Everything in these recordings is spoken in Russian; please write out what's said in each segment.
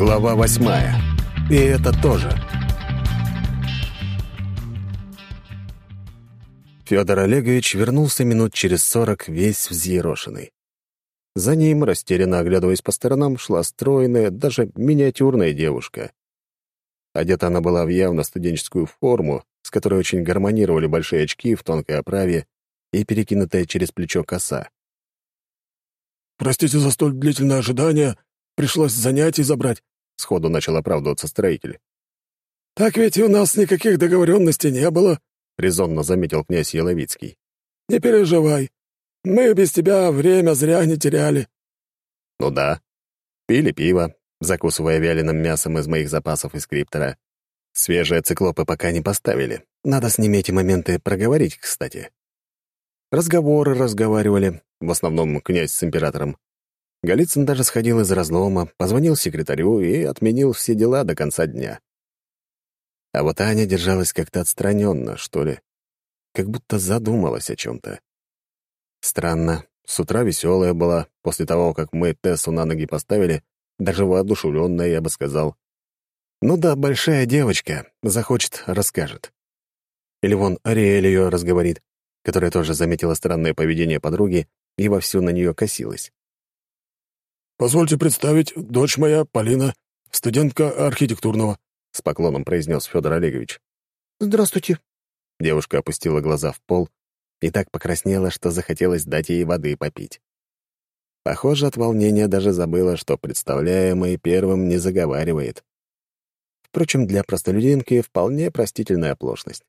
Глава восьмая. И это тоже. Федор Олегович вернулся минут через сорок весь взъерошенный. За ним, растерянно оглядываясь по сторонам, шла стройная, даже миниатюрная девушка. Одета она была в явно студенческую форму, с которой очень гармонировали большие очки в тонкой оправе и перекинутая через плечо коса. «Простите за столь длительное ожидание. Пришлось занятий забрать», — сходу начал оправдываться строитель. «Так ведь у нас никаких договоренностей не было», — резонно заметил князь Еловицкий. «Не переживай. Мы без тебя время зря не теряли». «Ну да. Пили пиво, закусывая вяленым мясом из моих запасов из криптора. Свежие циклопы пока не поставили. Надо с ними эти моменты проговорить, кстати. Разговоры разговаривали, в основном князь с императором. Голицын даже сходил из разлома, позвонил секретарю и отменил все дела до конца дня. А вот Аня держалась как-то отстраненно, что ли, как будто задумалась о чем-то. Странно, с утра веселая была, после того, как мы Тессу на ноги поставили, даже воодушевленная, я бы сказал. Ну да, большая девочка, захочет — расскажет. Или вон Ариэль ее разговорит, которая тоже заметила странное поведение подруги и вовсю на нее косилась. «Позвольте представить, дочь моя, Полина, студентка архитектурного», — с поклоном произнес Федор Олегович. «Здравствуйте». Девушка опустила глаза в пол и так покраснела, что захотелось дать ей воды попить. Похоже, от волнения даже забыла, что представляемый первым не заговаривает. Впрочем, для простолюдинки вполне простительная оплошность.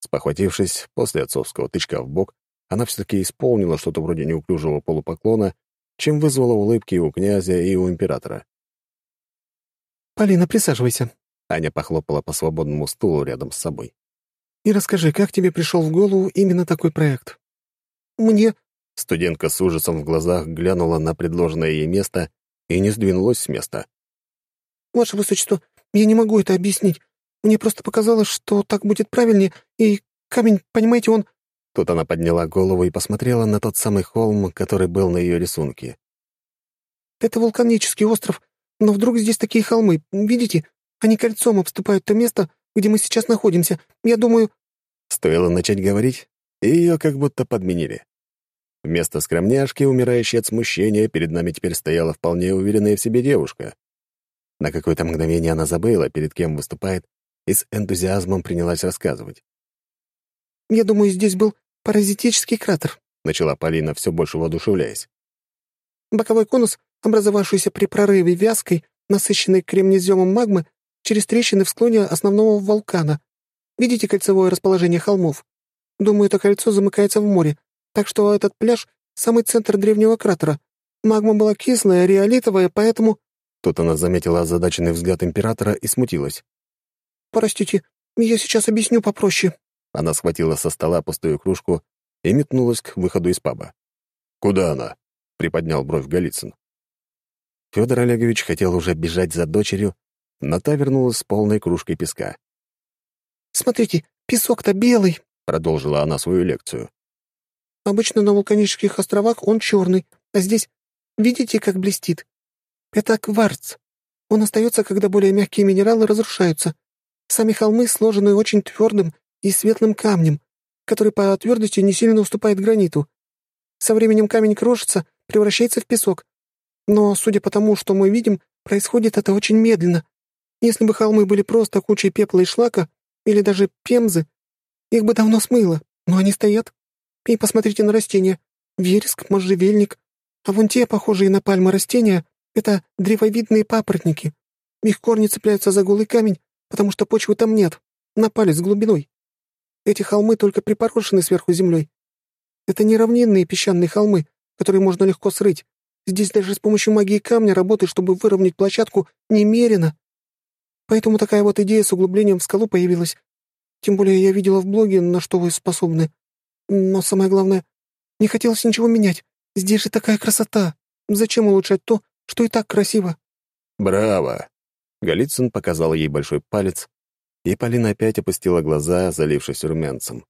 Спохватившись после отцовского тычка в бок, она все-таки исполнила что-то вроде неуклюжего полупоклона, чем вызвала улыбки у князя и у императора. «Полина, присаживайся», — Аня похлопала по свободному стулу рядом с собой. «И расскажи, как тебе пришел в голову именно такой проект?» «Мне...» Студентка с ужасом в глазах глянула на предложенное ей место и не сдвинулась с места. «Ваше Высочество, я не могу это объяснить. Мне просто показалось, что так будет правильнее, и камень, понимаете, он...» Тут она подняла голову и посмотрела на тот самый холм, который был на ее рисунке. «Это вулканический остров, но вдруг здесь такие холмы, видите? Они кольцом обступают то место, где мы сейчас находимся. Я думаю...» Стоило начать говорить, и ее как будто подменили. Вместо скромняшки, умирающей от смущения, перед нами теперь стояла вполне уверенная в себе девушка. На какое-то мгновение она забыла, перед кем выступает, и с энтузиазмом принялась рассказывать. «Я думаю, здесь был паразитический кратер», — начала Полина, все больше воодушевляясь. «Боковой конус, образовавшийся при прорыве вязкой, насыщенной кремнеземом магмы, через трещины в склоне основного вулкана. Видите кольцевое расположение холмов? Думаю, это кольцо замыкается в море, так что этот пляж — самый центр древнего кратера. Магма была кислая, реолитовая, поэтому...» Тут она заметила озадаченный взгляд императора и смутилась. «Простите, я сейчас объясню попроще». Она схватила со стола пустую кружку и метнулась к выходу из паба. «Куда она?» — приподнял бровь Голицын. Федор Олегович хотел уже бежать за дочерью, но та вернулась с полной кружкой песка. «Смотрите, песок-то белый», — продолжила она свою лекцию. «Обычно на вулканических островах он черный, а здесь, видите, как блестит? Это кварц. Он остается, когда более мягкие минералы разрушаются. Сами холмы сложены очень твердым и светлым камнем, который по твердости не сильно уступает граниту. Со временем камень крошится, превращается в песок. Но, судя по тому, что мы видим, происходит это очень медленно. Если бы холмы были просто кучей пепла и шлака, или даже пемзы, их бы давно смыло, но они стоят. И посмотрите на растения. Вереск, можжевельник. А вон те, похожие на пальмы растения, это древовидные папоротники. Их корни цепляются за голый камень, потому что почвы там нет, на палец глубиной. Эти холмы только припорошены сверху землей. Это не равнинные песчаные холмы, которые можно легко срыть. Здесь даже с помощью магии камня работы, чтобы выровнять площадку, немерено. Поэтому такая вот идея с углублением в скалу появилась. Тем более я видела в блоге, на что вы способны. Но самое главное, не хотелось ничего менять. Здесь же такая красота. Зачем улучшать то, что и так красиво?» «Браво!» Голицын показал ей большой палец, и Полина опять опустила глаза, залившись румянцем.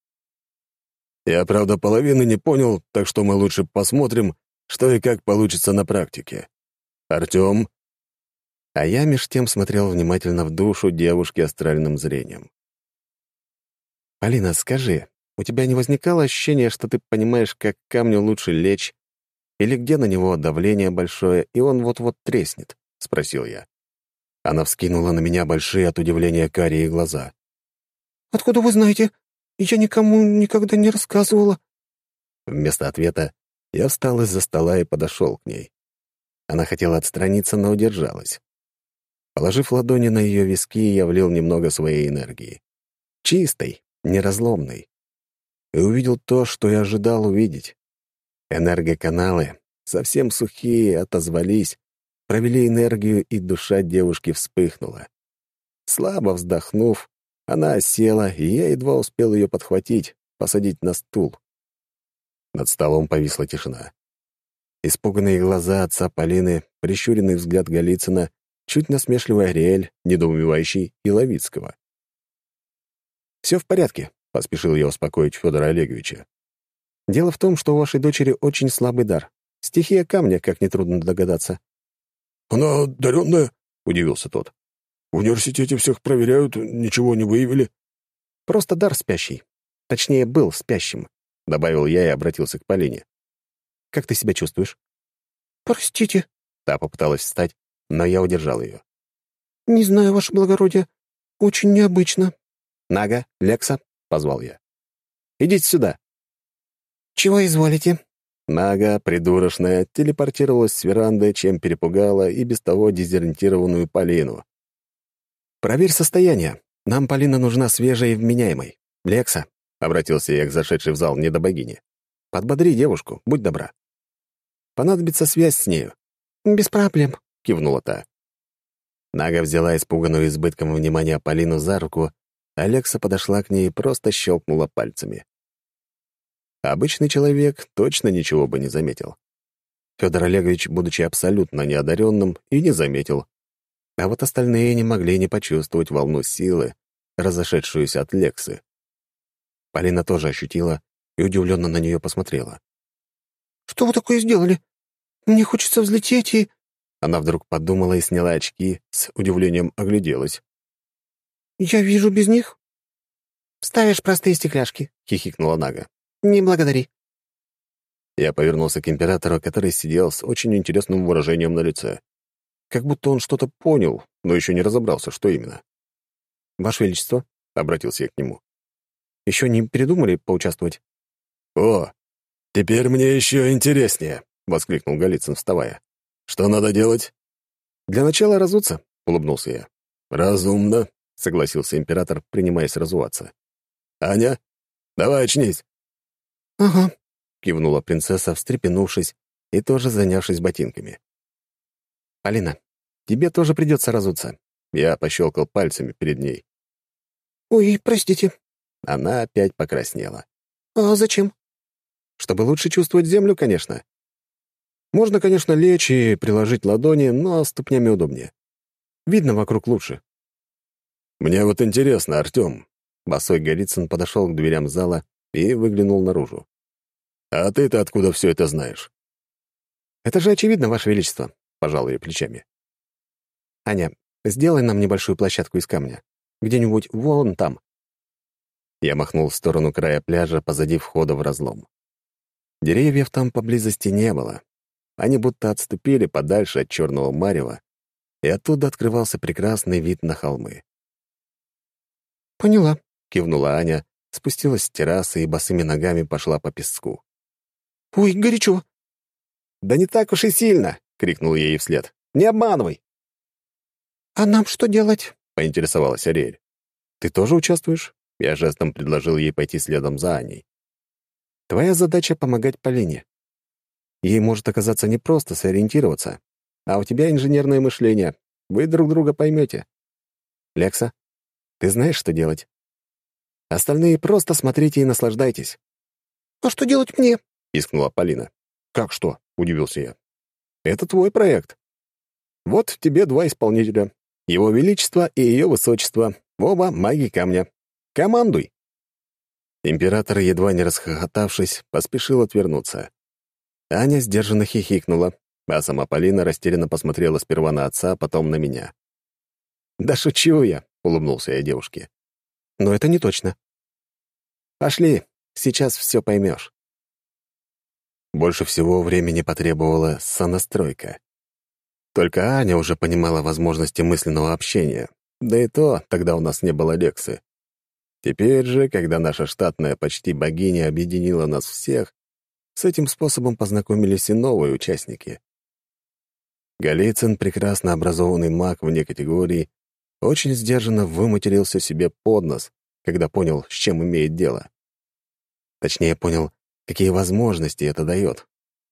«Я, правда, половины не понял, так что мы лучше посмотрим, что и как получится на практике. Артём?» А я меж тем смотрел внимательно в душу девушки астральным зрением. «Полина, скажи, у тебя не возникало ощущения, что ты понимаешь, как камню лучше лечь, или где на него давление большое, и он вот-вот треснет?» — спросил я. Она вскинула на меня большие от удивления карие глаза. «Откуда вы знаете? Я никому никогда не рассказывала». Вместо ответа я встал из-за стола и подошел к ней. Она хотела отстраниться, но удержалась. Положив ладони на ее виски, я влил немного своей энергии. Чистой, неразломной. И увидел то, что я ожидал увидеть. Энергоканалы, совсем сухие, отозвались, провели энергию, и душа девушки вспыхнула. Слабо вздохнув, она села, и я едва успел ее подхватить, посадить на стул. Над столом повисла тишина. Испуганные глаза отца Полины, прищуренный взгляд Голицына, чуть насмешливый Ариэль, недоумевающий и Ловицкого. «Все в порядке», — поспешил я успокоить Федора Олеговича. «Дело в том, что у вашей дочери очень слабый дар. Стихия камня, как нетрудно догадаться». «Она одаренная?» — удивился тот. «В университете всех проверяют, ничего не выявили». «Просто дар спящий. Точнее, был спящим», — добавил я и обратился к Полине. «Как ты себя чувствуешь?» «Простите». Та попыталась встать, но я удержал ее. «Не знаю, ваше благородие. Очень необычно». «Нага, Лекса», — позвал я. «Идите сюда». «Чего изволите?» Нага, придурочная, телепортировалась с веранды, чем перепугала и без того дезориентированную Полину. «Проверь состояние. Нам Полина нужна свежей и вменяемой. Лекса», — обратился я к зашедшей в зал недобогине. «Подбодри девушку, будь добра. Понадобится связь с нею». «Без проблем», — кивнула та. Нага взяла испуганную избытком внимания Полину за руку, Алекса подошла к ней и просто щелкнула пальцами. Обычный человек точно ничего бы не заметил. Федор Олегович, будучи абсолютно неодаренным, и не заметил. А вот остальные не могли не почувствовать волну силы, разошедшуюся от Лексы. Полина тоже ощутила и удивленно на нее посмотрела. «Что вы такое сделали? Мне хочется взлететь и...» Она вдруг подумала и сняла очки, с удивлением огляделась. «Я вижу без них?» «Ставишь простые стекляшки», — хихикнула Нага. «Не благодари». Я повернулся к императору, который сидел с очень интересным выражением на лице. Как будто он что-то понял, но еще не разобрался, что именно. «Ваше Величество», — обратился я к нему, — «еще не передумали поучаствовать?» «О, теперь мне еще интереснее», — воскликнул Голицын, вставая. «Что надо делать?» «Для начала разуться», — улыбнулся я. «Разумно», — согласился император, принимаясь разуваться. «Аня, давай очнись». «Ага», — кивнула принцесса, встрепенувшись и тоже занявшись ботинками. «Полина, тебе тоже придется разуться». Я пощелкал пальцами перед ней. «Ой, простите». Она опять покраснела. «А зачем?» «Чтобы лучше чувствовать землю, конечно. Можно, конечно, лечь и приложить ладони, но ступнями удобнее. Видно вокруг лучше». «Мне вот интересно, Артем». Босой Голицын подошел к дверям зала и выглянул наружу. «А ты-то откуда все это знаешь?» «Это же очевидно, Ваше Величество», — пожал я плечами. «Аня, сделай нам небольшую площадку из камня. Где-нибудь вон там». Я махнул в сторону края пляжа позади входа в разлом. Деревьев там поблизости не было. Они будто отступили подальше от черного марева, и оттуда открывался прекрасный вид на холмы. «Поняла», — кивнула Аня, спустилась с террасы и босыми ногами пошла по песку. «Ой, горячо!» «Да не так уж и сильно!» — крикнул ей вслед. «Не обманывай!» «А нам что делать?» — поинтересовалась Ариэль. «Ты тоже участвуешь?» Я жестом предложил ей пойти следом за Аней. «Твоя задача — помогать Полине. Ей может оказаться непросто сориентироваться, а у тебя инженерное мышление. Вы друг друга поймете. Лекса, ты знаешь, что делать? Остальные просто смотрите и наслаждайтесь». «А что делать мне?» — искнула Полина. «Как что?» — удивился я. «Это твой проект. Вот тебе два исполнителя. Его Величество и Ее Высочество. Оба маги камня. Командуй!» Император, едва не расхохотавшись, поспешил отвернуться. Аня сдержанно хихикнула. А сама Полина растерянно посмотрела сперва на отца, потом на меня. «Да шучу я», — улыбнулся я девушке. «Но это не точно». «Пошли, сейчас все поймешь». Больше всего времени потребовала сонастройка. Только Аня уже понимала возможности мысленного общения, да и то тогда у нас не было Лексы. Теперь же, когда наша штатная почти богиня объединила нас всех, с этим способом познакомились и новые участники. Голицын, прекрасно образованный маг вне категории, очень сдержанно выматерился себе под нос, когда понял, с чем имеет дело. Точнее, понял, какие возможности это дает,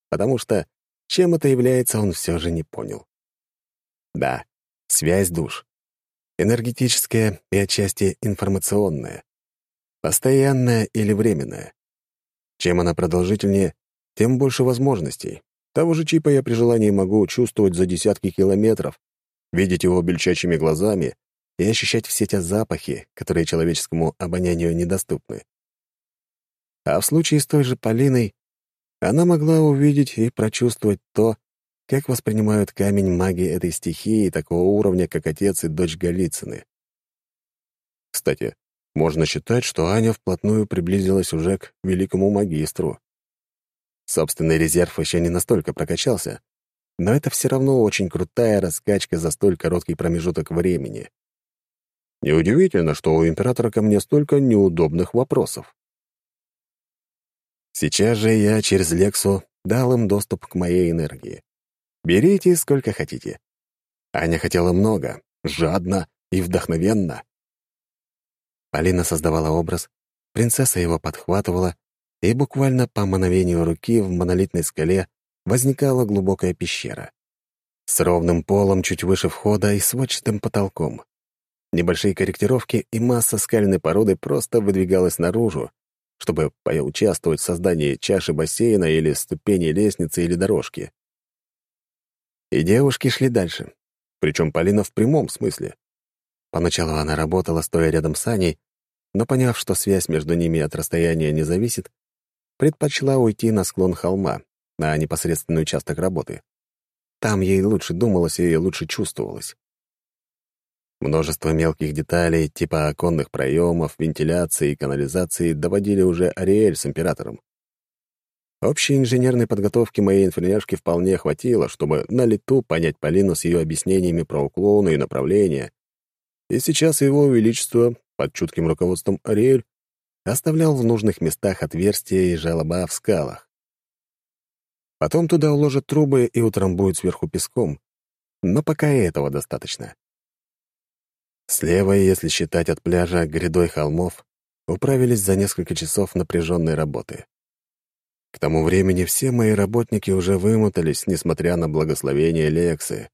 потому что чем это является, он все же не понял. Да, связь душ энергетическая и отчасти информационная, постоянная или временная. Чем она продолжительнее, тем больше возможностей. Того же чипа я при желании могу чувствовать за десятки километров, видеть его бельчачьими глазами и ощущать все те запахи, которые человеческому обонянию недоступны. А в случае с той же Полиной она могла увидеть и прочувствовать то, как воспринимают камень маги этой стихии такого уровня, как отец и дочь Голицыны. Кстати, можно считать, что Аня вплотную приблизилась уже к великому магистру. Собственный резерв еще не настолько прокачался, но это все равно очень крутая раскачка за столь короткий промежуток времени. Неудивительно, что у императора ко мне столько неудобных вопросов. Сейчас же я через Лексу дал им доступ к моей энергии. Берите сколько хотите. Аня хотела много, жадно и вдохновенно. Полина создавала образ, принцесса его подхватывала, и буквально по мановению руки в монолитной скале возникала глубокая пещера. С ровным полом чуть выше входа и сводчатым потолком. Небольшие корректировки и масса скальной породы просто выдвигалась наружу, чтобы поучаствовать в создании чаши бассейна или ступени лестницы или дорожки. И девушки шли дальше. Причем Полина в прямом смысле. Поначалу она работала, стоя рядом с Аней, но, поняв, что связь между ними от расстояния не зависит, предпочла уйти на склон холма, на непосредственный участок работы. Там ей лучше думалось и лучше чувствовалось. Множество мелких деталей, типа оконных проемов, вентиляции и канализации, доводили уже Ариэль с императором. Общей инженерной подготовки моей инфернершки вполне хватило, чтобы на лету понять Полину с ее объяснениями про уклоны и направления. И сейчас его величество, под чутким руководством Ариэль, оставлял в нужных местах отверстия и желоба в скалах. Потом туда уложат трубы и утрамбуют сверху песком. Но пока этого достаточно. Слева, если считать от пляжа грядой холмов, управились за несколько часов напряженной работы. К тому времени все мои работники уже вымотались, несмотря на благословение Лексы.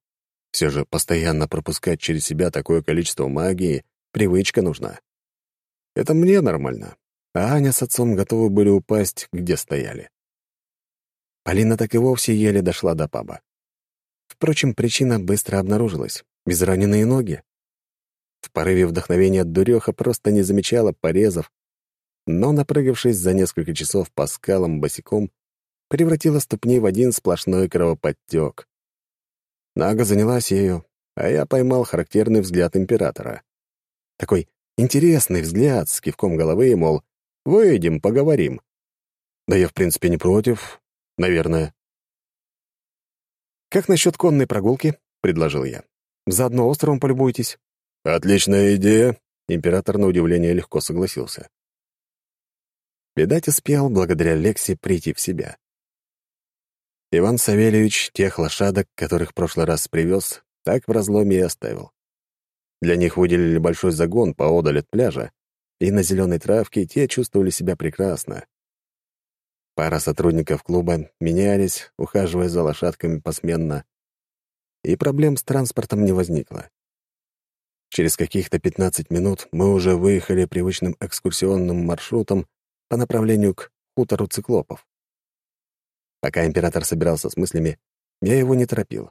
Все же постоянно пропускать через себя такое количество магии — привычка нужна. Это мне нормально, а Аня с отцом готовы были упасть, где стояли. Полина так и вовсе еле дошла до паба. Впрочем, причина быстро обнаружилась — безраненные ноги. В порыве вдохновения дуреха просто не замечала порезов, но, напрыгавшись за несколько часов по скалам босиком, превратила ступни в один сплошной кровоподтек. Нага занялась ею, а я поймал характерный взгляд императора. Такой интересный взгляд с кивком головы, мол, «Выйдем, поговорим». Да я, в принципе, не против, наверное. «Как насчет конной прогулки?» — предложил я. «Заодно островом полюбуйтесь». «Отличная идея», — император на удивление легко согласился. Видать, успел благодаря Лексе прийти в себя. Иван Савельевич тех лошадок, которых в прошлый раз привез, так в разломе и оставил. Для них выделили большой загон поодаль от пляжа, и на зеленой травке те чувствовали себя прекрасно. Пара сотрудников клуба менялись, ухаживая за лошадками посменно, и проблем с транспортом не возникло. Через каких-то 15 минут мы уже выехали привычным экскурсионным маршрутом по направлению к хутору циклопов. Пока император собирался с мыслями, я его не торопил.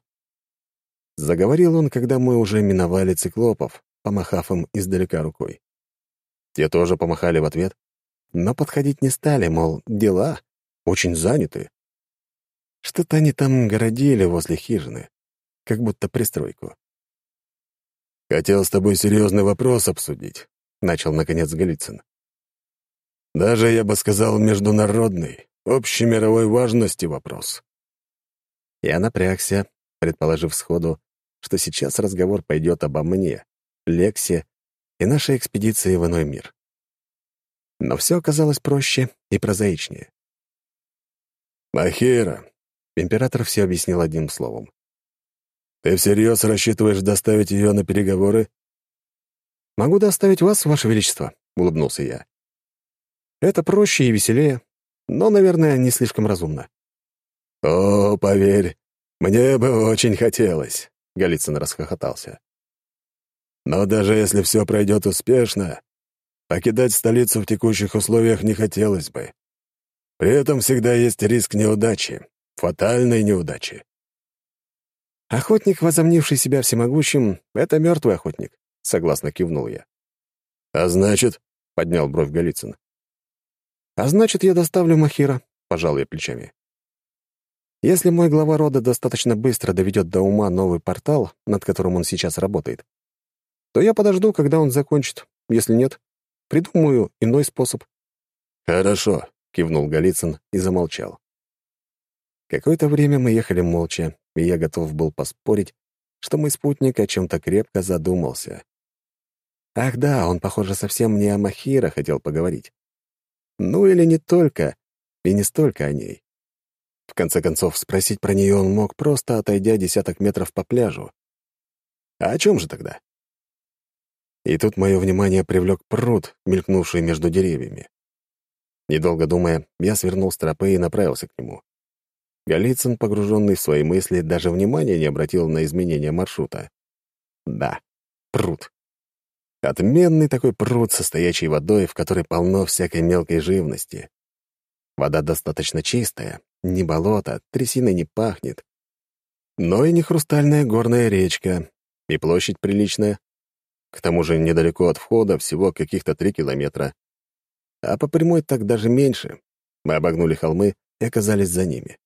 Заговорил он, когда мы уже миновали циклопов, помахав им издалека рукой. Те тоже помахали в ответ, но подходить не стали, мол, дела очень заняты. Что-то они там городили возле хижины, как будто пристройку. «Хотел с тобой серьезный вопрос обсудить», — начал, наконец, Голицын. «Даже, я бы сказал, международный, общей мировой важности вопрос». Я напрягся, предположив сходу, что сейчас разговор пойдет обо мне, Лексе и нашей экспедиции в иной мир. Но все оказалось проще и прозаичнее. «Махира», — император все объяснил одним словом. «Ты всерьез рассчитываешь доставить ее на переговоры?» «Могу доставить вас, Ваше Величество», — улыбнулся я. «Это проще и веселее, но, наверное, не слишком разумно». «О, поверь, мне бы очень хотелось», — Голицын расхохотался. «Но даже если все пройдет успешно, покидать столицу в текущих условиях не хотелось бы. При этом всегда есть риск неудачи, фатальной неудачи. «Охотник, возомнивший себя всемогущим, — это мертвый охотник», — согласно кивнул я. «А значит?» — поднял бровь Голицын. «А значит, я доставлю Махира», — пожал я плечами. «Если мой глава рода достаточно быстро доведет до ума новый портал, над которым он сейчас работает, то я подожду, когда он закончит. Если нет, придумаю иной способ». «Хорошо», — кивнул Голицын и замолчал. Какое-то время мы ехали молча, и я готов был поспорить, что мой спутник о чем-то крепко задумался. Ах да, он, похоже, совсем не о Махира хотел поговорить. Ну или не только, и не столько о ней. В конце концов, спросить про нее он мог, просто отойдя десяток метров по пляжу. А о чем же тогда? И тут мое внимание привлек пруд, мелькнувший между деревьями. Недолго думая, я свернул с тропы и направился к нему. Голицын, погруженный в свои мысли, даже внимания не обратил на изменение маршрута. Да, пруд. Отменный такой пруд со стоячей водой, в которой полно всякой мелкой живности. Вода достаточно чистая, не болото, трясиной не пахнет. Но и не хрустальная горная речка, и площадь приличная. К тому же недалеко от входа всего каких-то три километра. А по прямой так даже меньше. Мы обогнули холмы и оказались за ними.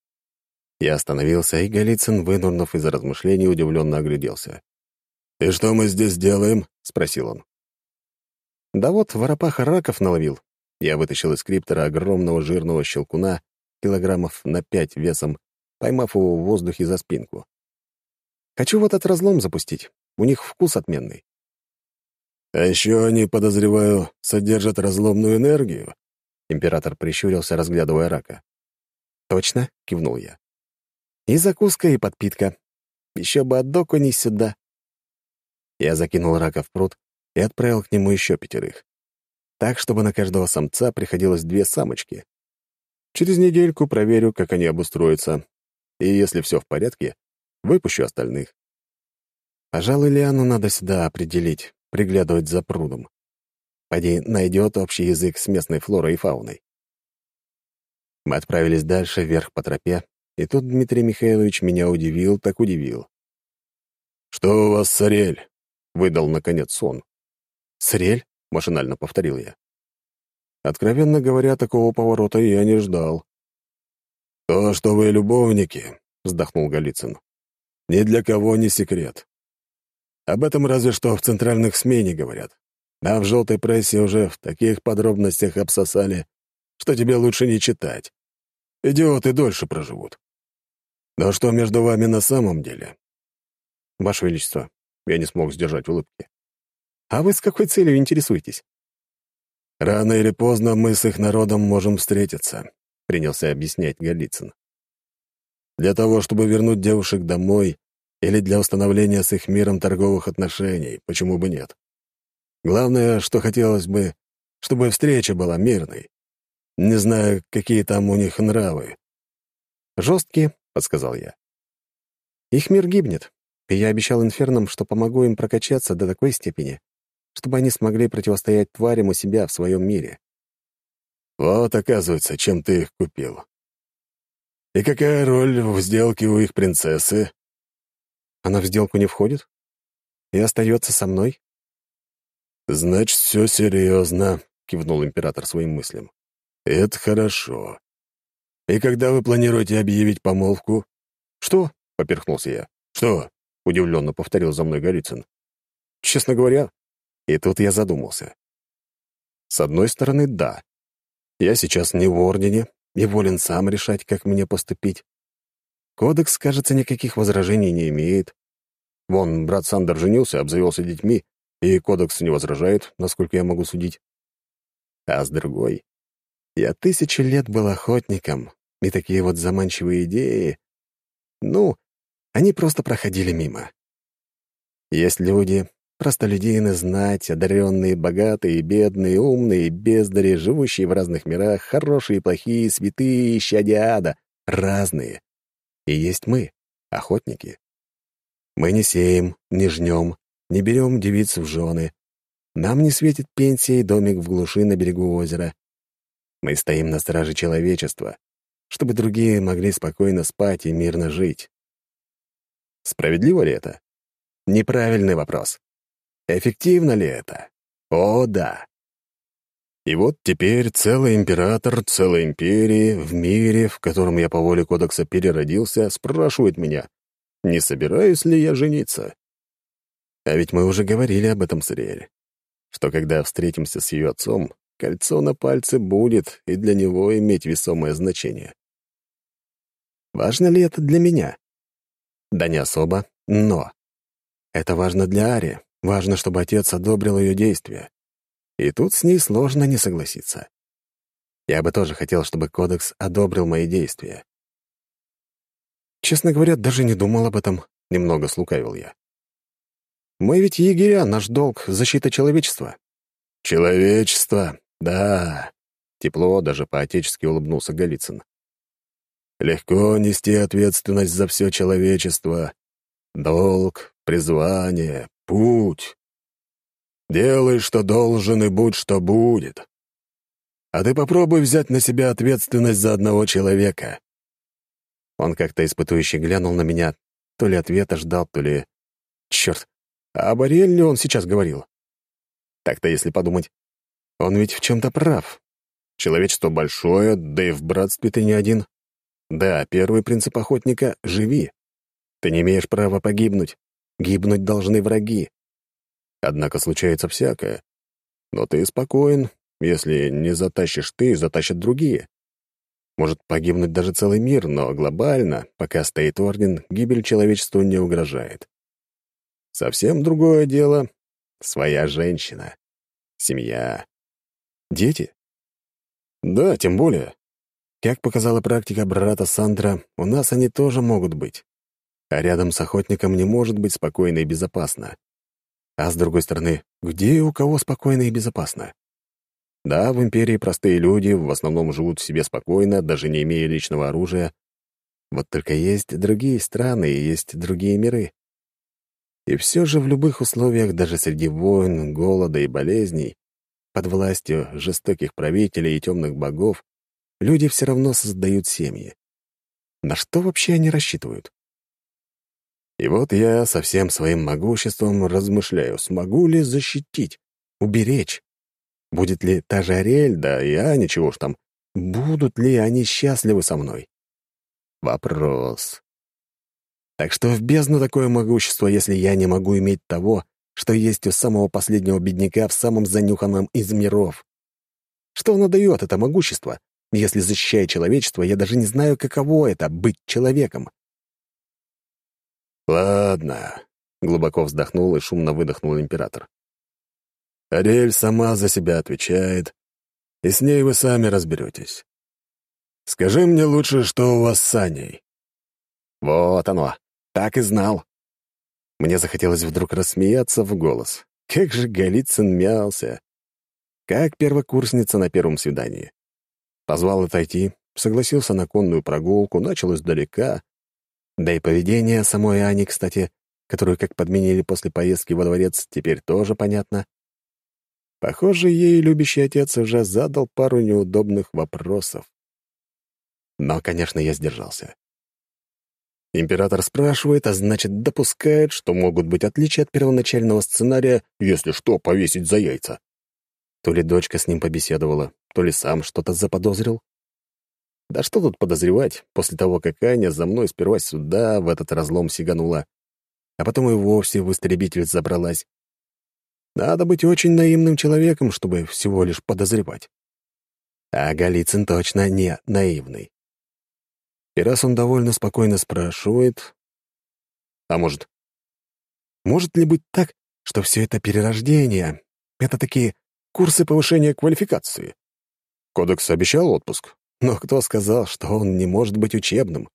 Я остановился, и Голицын, вынурнув из размышлений, удивленно огляделся. «И что мы здесь делаем?» — спросил он. «Да вот, воропаха раков наловил». Я вытащил из криптора огромного жирного щелкуна, килограммов на пять весом, поймав его в воздухе за спинку. «Хочу в этот разлом запустить. У них вкус отменный». «А еще они, подозреваю, содержат разломную энергию?» Император прищурился, разглядывая рака. «Точно?» — кивнул я. И закуска, и подпитка. Еще бы от доку не сюда. Я закинул рака в пруд и отправил к нему еще пятерых. Так, чтобы на каждого самца приходилось две самочки. Через недельку проверю, как они обустроятся. И если все в порядке, выпущу остальных. Пожалуй, Лиану надо сюда определить, приглядывать за прудом. Пойди найдет общий язык с местной флорой и фауной. Мы отправились дальше, вверх по тропе, и тут Дмитрий Михайлович меня удивил, так удивил. «Что у вас с Ариэль?» — выдал, наконец, сон. «Срель?» — машинально повторил я. Откровенно говоря, такого поворота я не ждал. «То, что вы любовники», — вздохнул Голицын, — «ни для кого не секрет. Об этом разве что в центральных СМИ не говорят. А в желтой прессе уже в таких подробностях обсосали, что тебе лучше не читать. Идиоты дольше проживут. Но что между вами на самом деле? Ваше Величество, я не смог сдержать улыбки. А вы с какой целью интересуетесь? Рано или поздно мы с их народом можем встретиться, принялся объяснять Голицын. Для того, чтобы вернуть девушек домой или для установления с их миром торговых отношений, почему бы нет? Главное, что хотелось бы, чтобы встреча была мирной. Не знаю, какие там у них нравы. Жесткие, подсказал я. Их мир гибнет, и я обещал инфернам, что помогу им прокачаться до такой степени, чтобы они смогли противостоять тварям у себя в своем мире. Вот, оказывается, чем ты их купил. И какая роль в сделке у их принцессы? Она в сделку не входит? И остается со мной? Значит, все серьезно, кивнул император своим мыслям. Это хорошо. «И когда вы планируете объявить помолвку?» «Что?» — поперхнулся я. «Что?» — удивленно повторил за мной Голицын. «Честно говоря...» И тут я задумался. С одной стороны, да. Я сейчас не в Ордене и волен сам решать, как мне поступить. Кодекс, кажется, никаких возражений не имеет. Вон, брат Сандер женился, обзавелся детьми, и кодекс не возражает, насколько я могу судить. А с другой, я тысячи лет был охотником, и такие вот заманчивые идеи, ну, они просто проходили мимо. Есть люди, простолюдины, знать, одаренные, богатые, бедные, умные, бездари, живущие в разных мирах, хорошие, плохие, святые, щадя ада, разные. И есть мы, охотники. Мы не сеем, не жнем, не берем девиц в жены. Нам не светит пенсия и домик в глуши на берегу озера. Мы стоим на страже человечества, чтобы другие могли спокойно спать и мирно жить. Справедливо ли это? Неправильный вопрос. Эффективно ли это? О, да. И вот теперь целый император целой империи в мире, в котором я по воле кодекса переродился, спрашивает меня, не собираюсь ли я жениться. А ведь мы уже говорили об этом с Риэль, что когда встретимся с ее отцом, кольцо на пальце будет и для него иметь весомое значение. Важно ли это для меня? Да не особо, но. Это важно для Ари, важно, чтобы отец одобрил ее действия. И тут с ней сложно не согласиться. Я бы тоже хотел, чтобы Кодекс одобрил мои действия. Честно говоря, даже не думал об этом, немного слукавил я. Мы ведь егеря, наш долг — защита человечества. Человечество, да. Тепло, даже по-отечески улыбнулся Голицын. Легко нести ответственность за все человечество. Долг, призвание, путь. Делай, что должен, и будь, что будет. А ты попробуй взять на себя ответственность за одного человека. Он как-то испытующе глянул на меня, то ли ответа ждал, то ли... Черт, а об Ариэль он сейчас говорил? Так-то, если подумать, он ведь в чем-то прав. Человечество большое, да и в братстве ты не один. Да, первый принцип охотника — живи. Ты не имеешь права погибнуть. Гибнуть должны враги. Однако случается всякое. Но ты спокоен. Если не затащишь ты, затащат другие. Может погибнуть даже целый мир, но глобально, пока стоит орден, гибель человечеству не угрожает. Совсем другое дело — своя женщина, семья, дети. Да, тем более. Как показала практика брата Сандра, у нас они тоже могут быть. А рядом с охотником не может быть спокойно и безопасно. А с другой стороны, где и у кого спокойно и безопасно? Да, в империи простые люди в основном живут себе спокойно, даже не имея личного оружия. Вот только есть другие страны и есть другие миры. И все же в любых условиях, даже среди войн, голода и болезней, под властью жестоких правителей и темных богов, люди все равно создают семьи. На что вообще они рассчитывают? И вот я со всем своим могуществом размышляю, смогу ли защитить, уберечь. Будет ли та же Ариэль, да и Аня, чего ж там, будут ли они счастливы со мной? Вопрос. Так что в бездну такое могущество, если я не могу иметь того, что есть у самого последнего бедняка в самом занюханном из миров. Что оно дает, это могущество, если, защищая человечество, я даже не знаю, каково это — быть человеком? «Ладно», — глубоко вздохнул и шумно выдохнул император. «Ариэль сама за себя отвечает, и с ней вы сами разберетесь. Скажи мне лучше, что у вас с Аней». «Вот оно, так и знал». Мне захотелось вдруг рассмеяться в голос. Как же Голицын мялся. Как первокурсница на первом свидании. Позвал отойти, согласился на конную прогулку, начал издалека, да и поведение самой Ани, кстати, которую как подменили после поездки во дворец, теперь тоже понятно. Похоже, ей любящий отец уже задал пару неудобных вопросов. Но, конечно, я сдержался. Император спрашивает, а значит, допускает, что могут быть отличия от первоначального сценария, если что, повесить за яйца. То ли дочка с ним побеседовала, то ли сам что-то заподозрил. Да что тут подозревать, после того, как Аня за мной сперва сюда, в этот разлом сиганула, а потом и вовсе в истребитель забралась. Надо быть очень наивным человеком, чтобы всего лишь подозревать. А Голицын точно не наивный. И раз он довольно спокойно спрашивает... А может... Может ли быть так, что все это перерождение — это такие курсы повышения квалификации? Кодекс обещал отпуск, но кто сказал, что он не может быть учебным?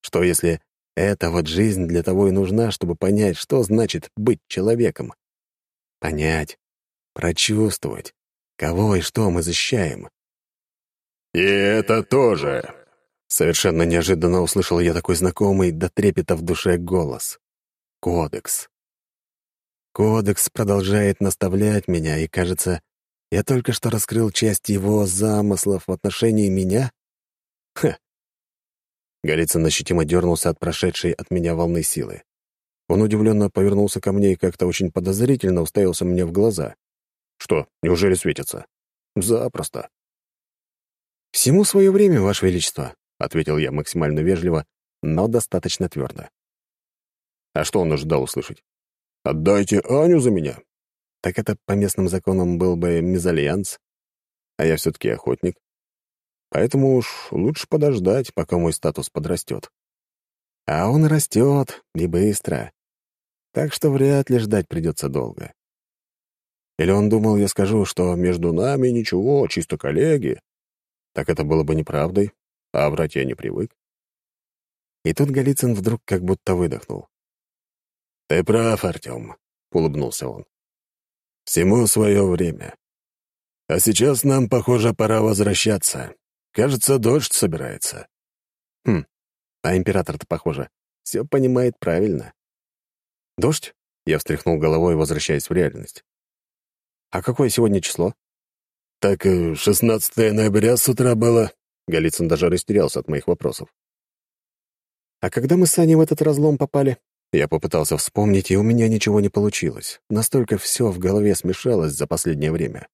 Что если эта вот жизнь для того и нужна, чтобы понять, что значит быть человеком? Понять, прочувствовать, кого и что мы защищаем. «И это тоже!» Совершенно неожиданно услышал я такой знакомый до трепета в душе голос. Кодекс. Кодекс продолжает наставлять меня, и, кажется, я только что раскрыл часть его замыслов в отношении меня? Ха! Голицын ощутимо дернулся от прошедшей от меня волны силы. Он удивленно повернулся ко мне и как-то очень подозрительно уставился мне в глаза. «Что, неужели светится?» «Запросто». «Всему свое время, Ваше Величество», — ответил я максимально вежливо, но достаточно твердо. А что он ожидал услышать? «Отдайте Аню за меня так это по местным законам был бы мезальянс, а я все-таки охотник. Поэтому уж лучше подождать, пока мой статус подрастет. А он растет, и быстро. Так что вряд ли ждать придется долго. Или он думал, я скажу, что между нами ничего, чисто коллеги. Так это было бы неправдой, а врать я не привык. И тут Голицын вдруг как будто выдохнул. «Ты прав, Артем», — улыбнулся он. Всему свое время. А сейчас нам, похоже, пора возвращаться. Кажется, дождь собирается. Хм, а император-то, похоже, все понимает правильно. Дождь? Я встряхнул головой, возвращаясь в реальность. А какое сегодня число? Так 16 э, ноября с утра было. Голицын даже растерялся от моих вопросов. А когда мы с Аней в этот разлом попали? Я попытался вспомнить, и у меня ничего не получилось. Настолько все в голове смешалось за последнее время.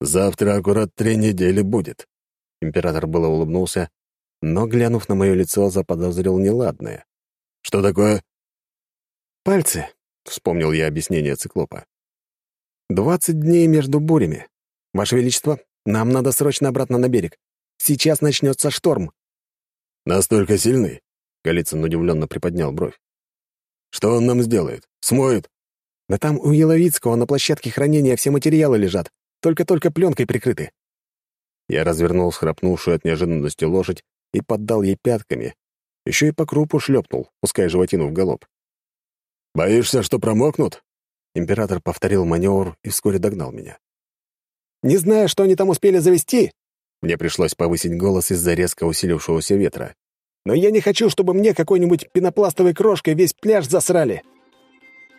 «Завтра аккурат три недели будет». Император было улыбнулся, но, глянув на мое лицо, заподозрил неладное. «Что такое?» «Пальцы», — вспомнил я объяснение циклопа. «Двадцать дней между бурями. Ваше Величество, нам надо срочно обратно на берег. Сейчас начнется шторм». «Настолько сильный?» — Голицын удивленно приподнял бровь. Что он нам сделает? Смоет?» «Да там у Еловицкого на площадке хранения все материалы лежат, только-только пленкой прикрыты». Я развернул схрапнувшую от неожиданности лошадь и поддал ей пятками. Еще и по крупу шлепнул, пуская животину в галоп. «Боишься, что промокнут?» Император повторил маневр и вскоре догнал меня. «Не знаю, что они там успели завести!» Мне пришлось повысить голос из-за резко усилившегося ветра. Но я не хочу, чтобы мне какой-нибудь пенопластовой крошкой весь пляж засрали.